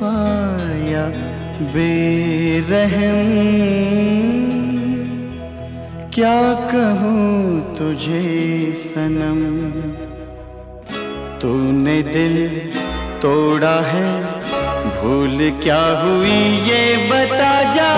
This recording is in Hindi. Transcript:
वफाया बेरहम। क्या कहूँ तुझे सनम? तूने दिल तोड़ा है, भूल क्या हुई ये बता जा।